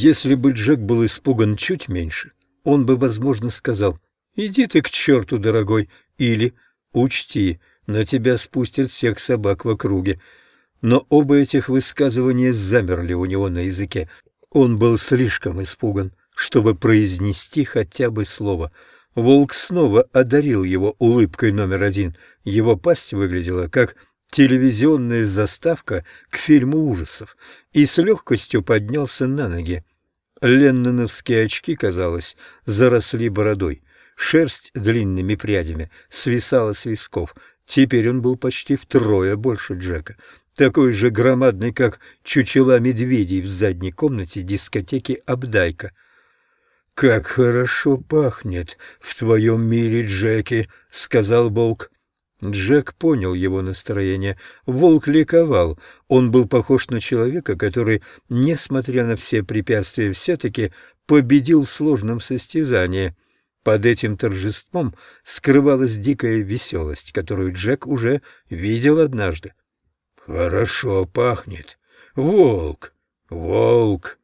Если бы Джек был испуган чуть меньше, он бы, возможно, сказал «Иди ты к черту, дорогой!» или «Учти, на тебя спустят всех собак в округе». Но оба этих высказывания замерли у него на языке. Он был слишком испуган, чтобы произнести хотя бы слово. Волк снова одарил его улыбкой номер один. Его пасть выглядела как телевизионная заставка к фильму ужасов и с легкостью поднялся на ноги. Ленноновские очки, казалось, заросли бородой. Шерсть длинными прядями свисала с висков. Теперь он был почти втрое больше Джека, такой же громадный, как чучела медведей в задней комнате дискотеки «Абдайка». «Как хорошо пахнет в твоем мире, Джеки», — сказал Волк. Джек понял его настроение. Волк ликовал. Он был похож на человека, который, несмотря на все препятствия, все-таки победил в сложном состязании. Под этим торжеством скрывалась дикая веселость, которую Джек уже видел однажды. «Хорошо пахнет. Волк! Волк!»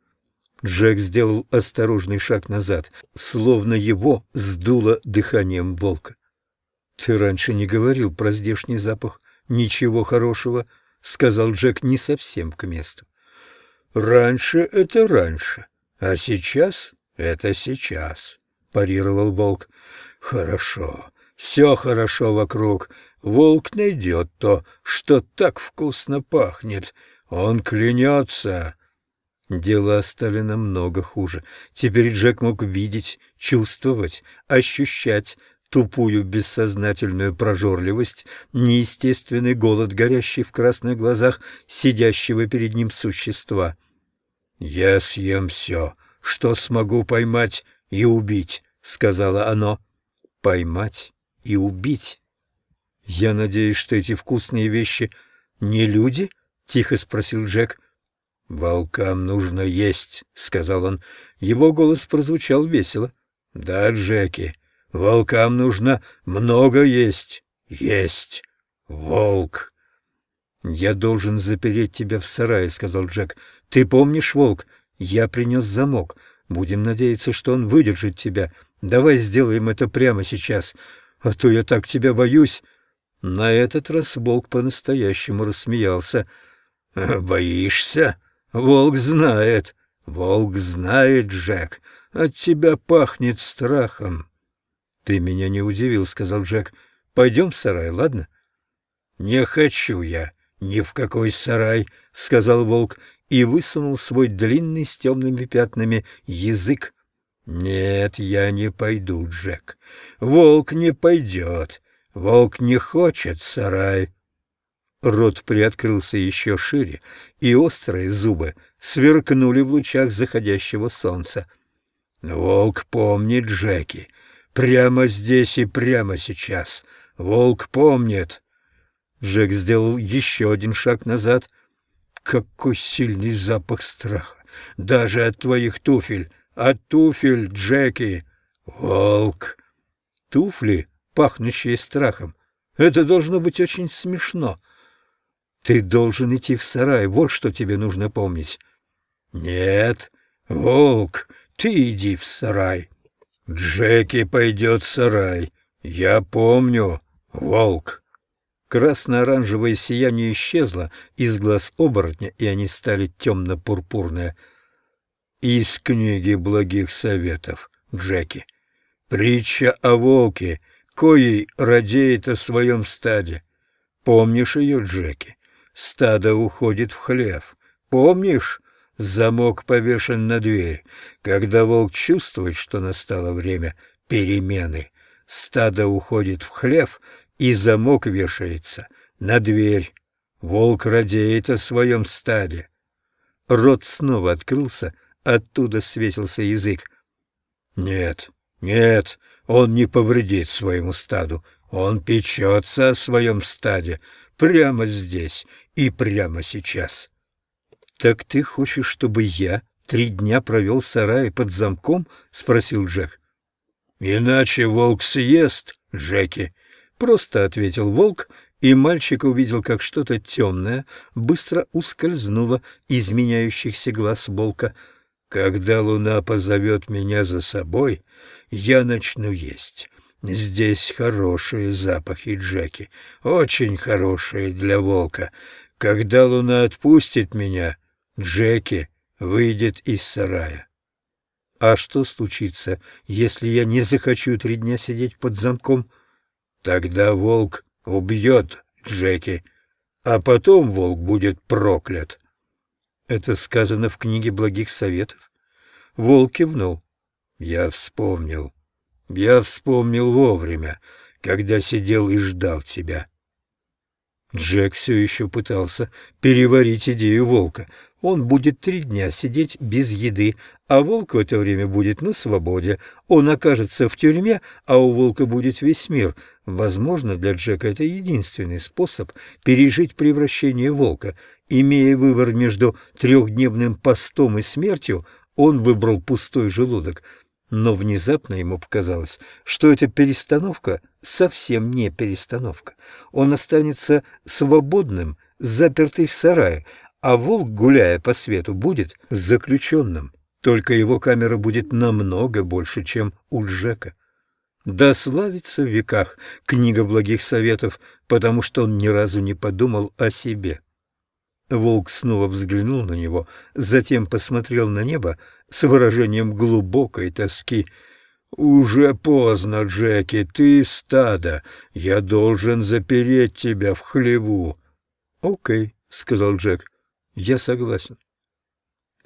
Джек сделал осторожный шаг назад, словно его сдуло дыханием волка. — Ты раньше не говорил про здешний запах. Ничего хорошего, — сказал Джек не совсем к месту. — Раньше — это раньше, а сейчас — это сейчас, — парировал волк. — Хорошо, все хорошо вокруг, волк найдет то, что так вкусно пахнет. Он клянется. Дела стали намного хуже. Теперь Джек мог видеть, чувствовать, ощущать тупую бессознательную прожорливость, неестественный голод, горящий в красных глазах сидящего перед ним существа. «Я съем все, что смогу поймать и убить», — сказала оно. «Поймать и убить». «Я надеюсь, что эти вкусные вещи не люди?» — тихо спросил Джек. «Волкам нужно есть», — сказал он. Его голос прозвучал весело. «Да, Джеки, волкам нужно много есть. Есть. Волк». «Я должен запереть тебя в сарае», — сказал Джек. «Ты помнишь, волк? Я принес замок. Будем надеяться, что он выдержит тебя. Давай сделаем это прямо сейчас, а то я так тебя боюсь». На этот раз волк по-настоящему рассмеялся. «Боишься? Волк знает. Волк знает, Джек. От тебя пахнет страхом». «Ты меня не удивил», — сказал Джек. «Пойдем в сарай, ладно?» «Не хочу я ни в какой сарай», — сказал волк и высунул свой длинный с темными пятнами язык. «Нет, я не пойду, Джек. Волк не пойдет. Волк не хочет сарай. Рот приоткрылся еще шире, и острые зубы сверкнули в лучах заходящего солнца. Волк помнит Джеки. Прямо здесь и прямо сейчас. Волк помнит. Джек сделал еще один шаг назад. Какой сильный запах страха! Даже от твоих туфель! От туфель, Джеки! Волк! Туфли пахнущее страхом. Это должно быть очень смешно. Ты должен идти в сарай, вот что тебе нужно помнить. Нет, волк, ты иди в сарай. Джеки пойдет в сарай. Я помню, волк. Красно-оранжевое сияние исчезло из глаз оборотня, и они стали темно-пурпурные. Из книги благих советов, Джеки. Притча о волке — коей радеет о своем стаде. Помнишь ее, Джеки? Стадо уходит в хлев. Помнишь? Замок повешен на дверь. Когда волк чувствует, что настало время перемены, стадо уходит в хлев, и замок вешается на дверь. Волк радеет о своем стаде. Рот снова открылся, оттуда свесился язык. Нет, нет, он не повредит своему стаду. Он печется о своем стаде прямо здесь и прямо сейчас. — Так ты хочешь, чтобы я три дня провел в сарае под замком? — спросил Джек. — Иначе волк съест, Джеки, — просто ответил волк, и мальчик увидел, как что-то темное быстро ускользнуло из меняющихся глаз волка — Когда луна позовет меня за собой, я начну есть. Здесь хорошие запахи, Джеки, очень хорошие для волка. Когда луна отпустит меня, Джеки выйдет из сарая. А что случится, если я не захочу три дня сидеть под замком? Тогда волк убьет Джеки, а потом волк будет проклят. Это сказано в книге благих советов. Волк кивнул. Я вспомнил. Я вспомнил вовремя, когда сидел и ждал тебя. Джек все еще пытался переварить идею волка. Он будет три дня сидеть без еды, а волк в это время будет на свободе. Он окажется в тюрьме, а у волка будет весь мир. Возможно, для Джека это единственный способ пережить превращение волка. Имея выбор между трехдневным постом и смертью, он выбрал пустой желудок. Но внезапно ему показалось, что эта перестановка совсем не перестановка. Он останется свободным, запертый в сарае, а волк, гуляя по свету, будет заключенным. Только его камера будет намного больше, чем у Джека. Да славится в веках книга благих советов, потому что он ни разу не подумал о себе. Волк снова взглянул на него, затем посмотрел на небо с выражением глубокой тоски. «Уже поздно, Джеки, ты стадо, я должен запереть тебя в хлеву». «Окей», — сказал Джек, — «я согласен».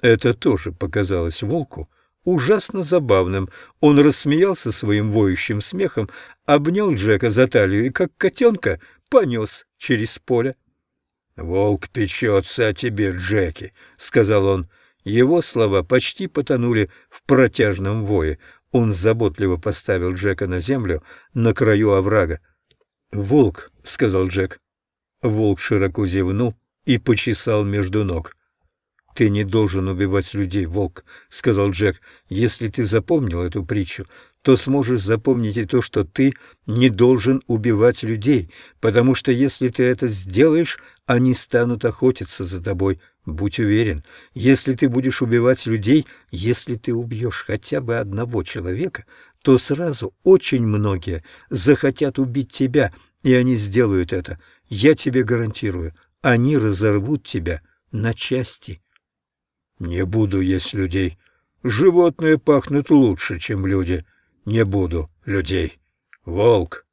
Это тоже показалось волку ужасно забавным. Он рассмеялся своим воющим смехом, обнял Джека за талию и, как котенка, понес через поле. «Волк печется о тебе, Джеки», — сказал он. Его слова почти потонули в протяжном вое. Он заботливо поставил Джека на землю на краю оврага. «Волк», — сказал Джек. Волк широко зевнул и почесал между ног. «Ты не должен убивать людей, волк», — сказал Джек. «Если ты запомнил эту притчу, то сможешь запомнить и то, что ты не должен убивать людей, потому что если ты это сделаешь, они станут охотиться за тобой. Будь уверен, если ты будешь убивать людей, если ты убьешь хотя бы одного человека, то сразу очень многие захотят убить тебя, и они сделают это. Я тебе гарантирую, они разорвут тебя на части. Не буду есть людей. Животные пахнут лучше, чем люди. Не буду людей. Волк.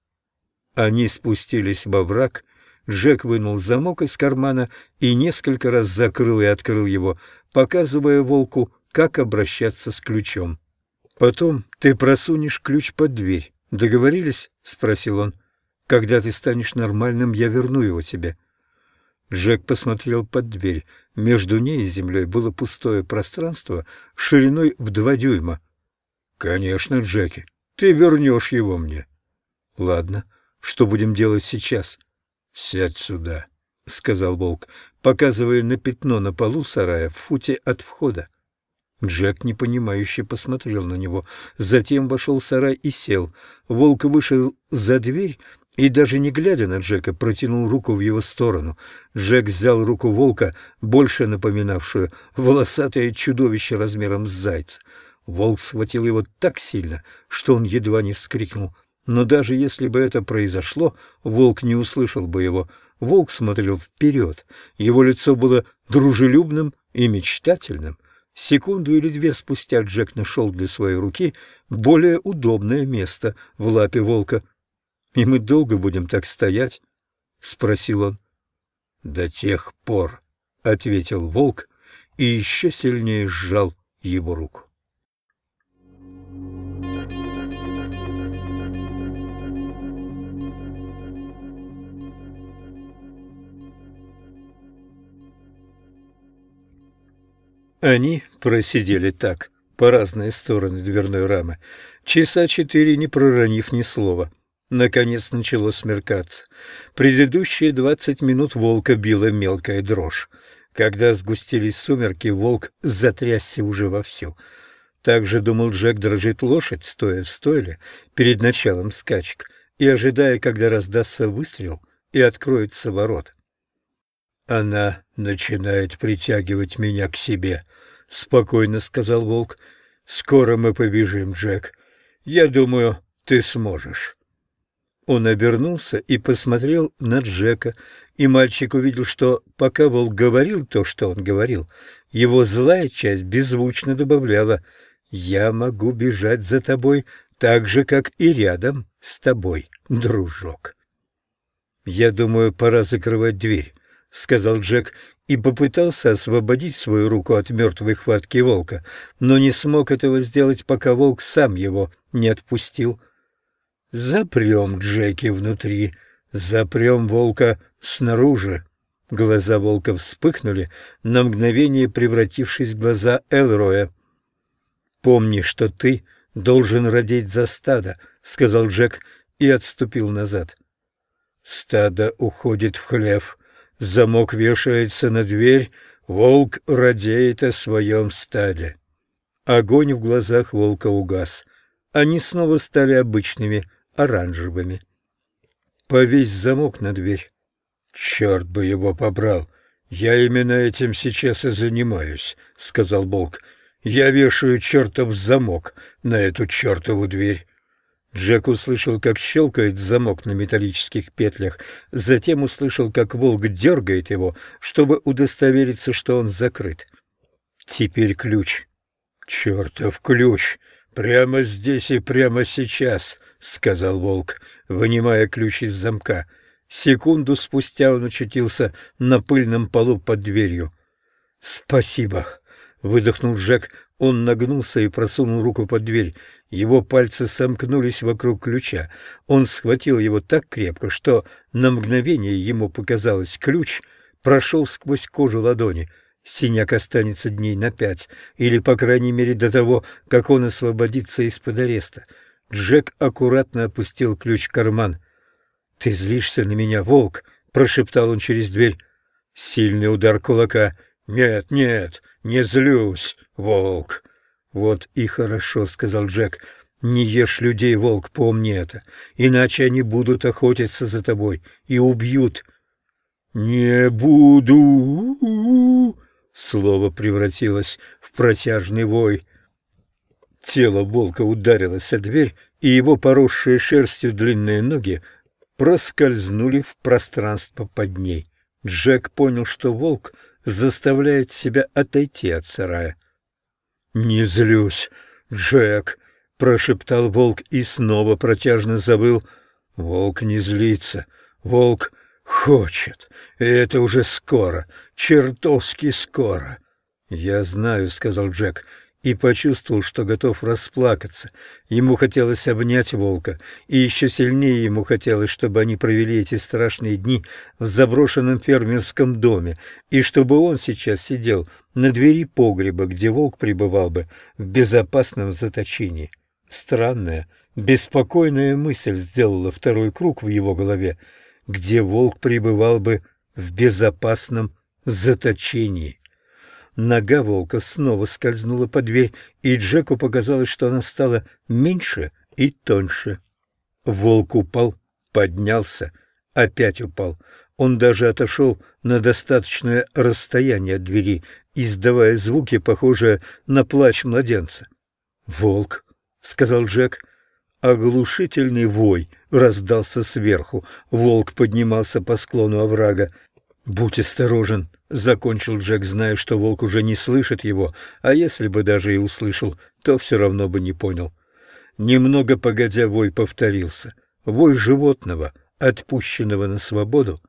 Они спустились во враг. Джек вынул замок из кармана и несколько раз закрыл и открыл его, показывая волку, как обращаться с ключом. «Потом ты просунешь ключ под дверь. Договорились?» — спросил он. «Когда ты станешь нормальным, я верну его тебе». Джек посмотрел под дверь. Между ней и землей было пустое пространство шириной в два дюйма. «Конечно, Джеки, ты вернешь его мне». «Ладно, что будем делать сейчас?» «Сядь сюда», — сказал волк, показывая на пятно на полу сарая в футе от входа. Джек непонимающе посмотрел на него, затем вошел в сарай и сел. Волк вышел за дверь и, даже не глядя на Джека, протянул руку в его сторону. Джек взял руку волка, больше напоминавшую волосатое чудовище размером с зайца. Волк схватил его так сильно, что он едва не вскрикнул. Но даже если бы это произошло, волк не услышал бы его. Волк смотрел вперед. Его лицо было дружелюбным и мечтательным. Секунду или две спустя Джек нашел для своей руки более удобное место в лапе волка — и мы долго будем так стоять? — спросил он. — До тех пор, — ответил волк и еще сильнее сжал его руку. Они просидели так, по разные стороны дверной рамы, часа четыре, не проронив ни слова. Наконец начало смеркаться. Предыдущие двадцать минут волка била мелкая дрожь. Когда сгустились сумерки, волк затрясся уже вовсю. Так же, думал Джек, дрожит лошадь, стоя в стойле перед началом скачек и ожидая, когда раздастся выстрел и откроется ворот. «Она начинает притягивать меня к себе», —— спокойно сказал волк. «Скоро мы побежим, Джек. Я думаю, ты сможешь». Он обернулся и посмотрел на Джека, и мальчик увидел, что пока волк говорил то, что он говорил, его злая часть беззвучно добавляла «Я могу бежать за тобой так же, как и рядом с тобой, дружок». «Я думаю, пора закрывать дверь», — сказал Джек и попытался освободить свою руку от мертвой хватки волка, но не смог этого сделать, пока волк сам его не отпустил. Запрем Джеки внутри, запрем волка снаружи. Глаза волка вспыхнули, на мгновение превратившись в глаза Элроя. «Помни, что ты должен родить за стадо», — сказал Джек и отступил назад. Стадо уходит в хлев, замок вешается на дверь, волк радеет о своем стаде. Огонь в глазах волка угас. Они снова стали обычными — оранжевыми. Повесь замок на дверь. Черт бы его побрал! Я именно этим сейчас и занимаюсь, — сказал Болк. Я вешаю чертов замок на эту чертову дверь. Джек услышал, как щелкает замок на металлических петлях, затем услышал, как волк дергает его, чтобы удостовериться, что он закрыт. Теперь ключ. Чертов ключ! Прямо здесь и прямо сейчас! — сказал волк, вынимая ключ из замка. Секунду спустя он очутился на пыльном полу под дверью. «Спасибо!» — выдохнул Джек. Он нагнулся и просунул руку под дверь. Его пальцы сомкнулись вокруг ключа. Он схватил его так крепко, что на мгновение ему показалось ключ прошел сквозь кожу ладони. Синяк останется дней на пять, или, по крайней мере, до того, как он освободится из-под ареста. Джек аккуратно опустил ключ в карман. «Ты злишься на меня, волк?» — прошептал он через дверь. Сильный удар кулака. «Нет, нет, не злюсь, волк!» «Вот и хорошо», — сказал Джек. «Не ешь людей, волк, помни это, иначе они будут охотиться за тобой и убьют». «Не буду!» Слово превратилось в протяжный вой. Тело волка ударилось о дверь, и его поросшие шерстью длинные ноги проскользнули в пространство под ней. Джек понял, что волк заставляет себя отойти от сарая. «Не злюсь, Джек!» — прошептал волк и снова протяжно забыл. «Волк не злится, волк хочет, и это уже скоро, чертовски скоро!» «Я знаю», — сказал Джек, — и почувствовал, что готов расплакаться. Ему хотелось обнять волка, и еще сильнее ему хотелось, чтобы они провели эти страшные дни в заброшенном фермерском доме, и чтобы он сейчас сидел на двери погреба, где волк пребывал бы в безопасном заточении. Странная, беспокойная мысль сделала второй круг в его голове, где волк пребывал бы в безопасном заточении. Нога волка снова скользнула под дверь, и Джеку показалось, что она стала меньше и тоньше. Волк упал, поднялся, опять упал. Он даже отошел на достаточное расстояние от двери, издавая звуки, похожие на плач младенца. «Волк», — сказал Джек. Оглушительный вой раздался сверху. Волк поднимался по склону оврага. «Будь осторожен», — закончил Джек, зная, что волк уже не слышит его, а если бы даже и услышал, то все равно бы не понял. Немного погодя вой повторился. Вой животного, отпущенного на свободу,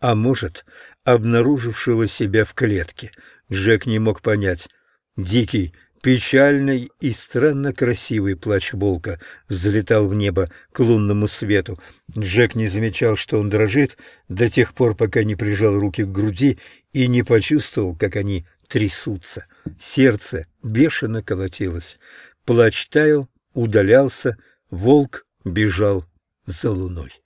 а может, обнаружившего себя в клетке. Джек не мог понять. Дикий, Печальный и странно красивый плач волка взлетал в небо к лунному свету. Джек не замечал, что он дрожит, до тех пор, пока не прижал руки к груди и не почувствовал, как они трясутся. Сердце бешено колотилось. Плач таял, удалялся, волк бежал за луной.